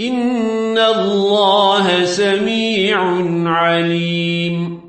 إن الله سميع عليم